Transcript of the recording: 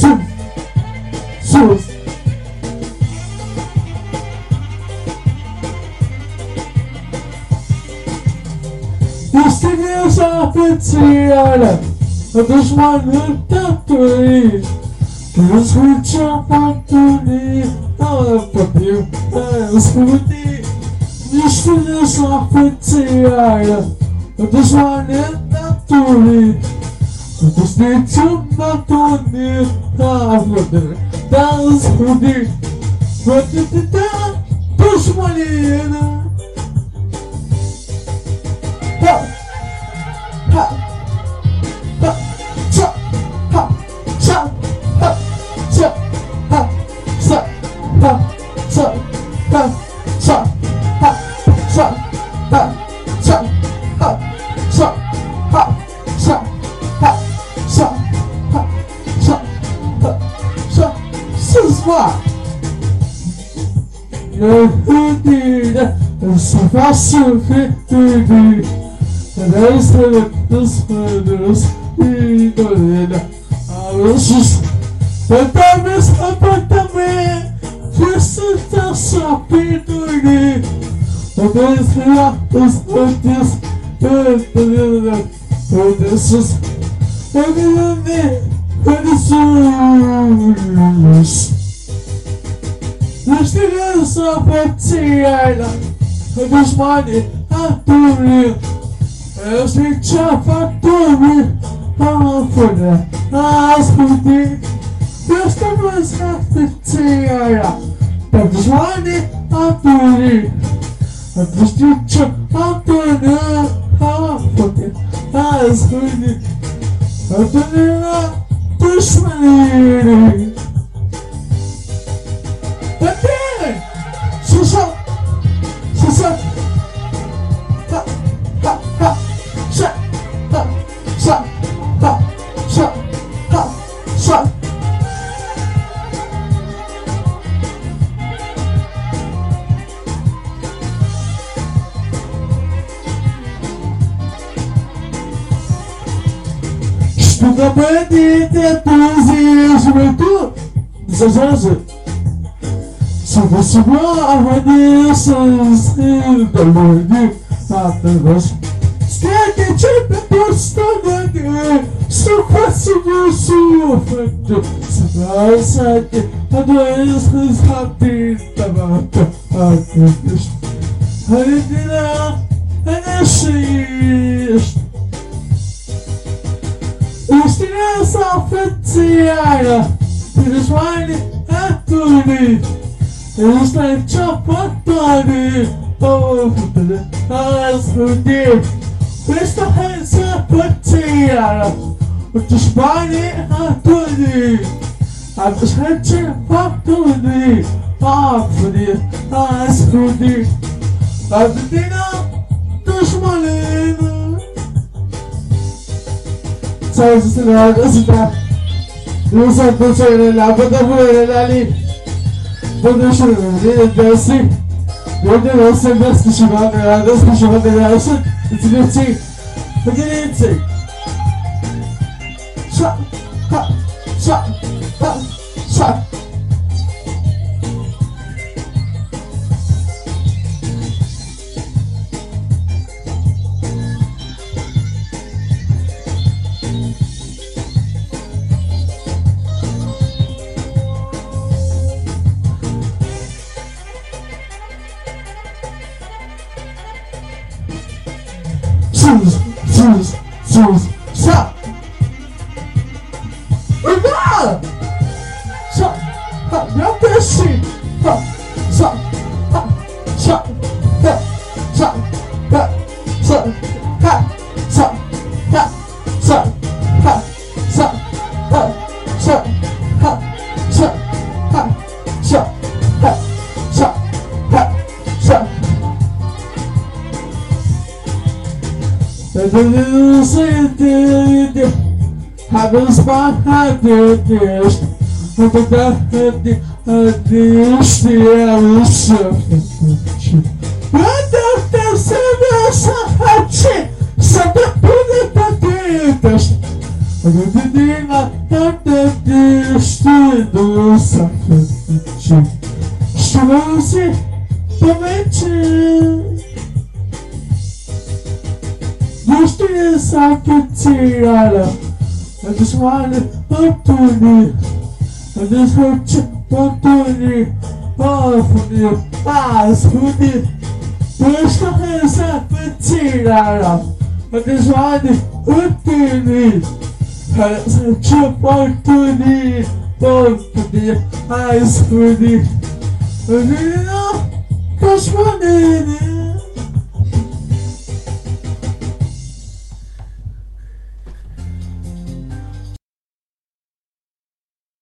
Sus. Sus. Los signos apreciarán a los manufacturers. Los escucha factory, nada propio, escute. Los signos apreciarán a los manufacturers. Satisfeito na planeta Das poder Puxa uma aliena Tá. vida Eu só faço o que pedi Deus dos meus e dorelha A luzes Fantasmas, apartamento Isso tá o pendurei Talvez lá os antes Perdendo Podeços Eu me amei Condições subvențierea Adus banii atunci Eu știu ce fac tu Mă fune Asculti Eu știu ce subvențierea Adus banii atunci Eu știu ce atunci Mă fune Asculti Atunci Dușmanii Atunci Штука бандита, тузишь мы тут. Зажажи. Сюда-сюда, а водишься, стиль, домой иди, а ты наш. Сколько чемпионат стороны, сухо себе суфет, сюда сади, тогда если сады, давай, а ты пишешь. А ведь не шиешь, Aşkına saffetti yara Diriş vayni ettuni Eşler çapattani Tavukları asuni Beşte hesapetti yara Uçuş vayni ettuni Ateş hepçi faktuni Affuni asuni Abdina düşmanı sözcüsü arkasında Yusuf Kutsu ile Abdullah Erenali Bunu düşünün, yine dersin Yönde olsun, ders kişi var, ders kişi var, ne dersin? İçine çık, bugün çık Şak, şak, şak, şak. Not this. Ha, shot, ha, shot, ha, shot, ha, shot, ha, shot, ha, shot, ha, shot, ha, shot, ha, shot, ha, shot, ha. Having spot had this, but the this the surface. But the service had Fotografia a Deus fiel e santo. Quando teu Senhor sabe, sabe tudo para dentro. A menina tanto destruído, sabe? Chama-se Pamente. Justiça que tiraram. Eu desmalho, me eles vão te contunir Vão fundir Mas fundir Pois que reza Tirará Eles vão te contunir Eles vão te contunir Vão fundir Mas fundir Eles vão te contunir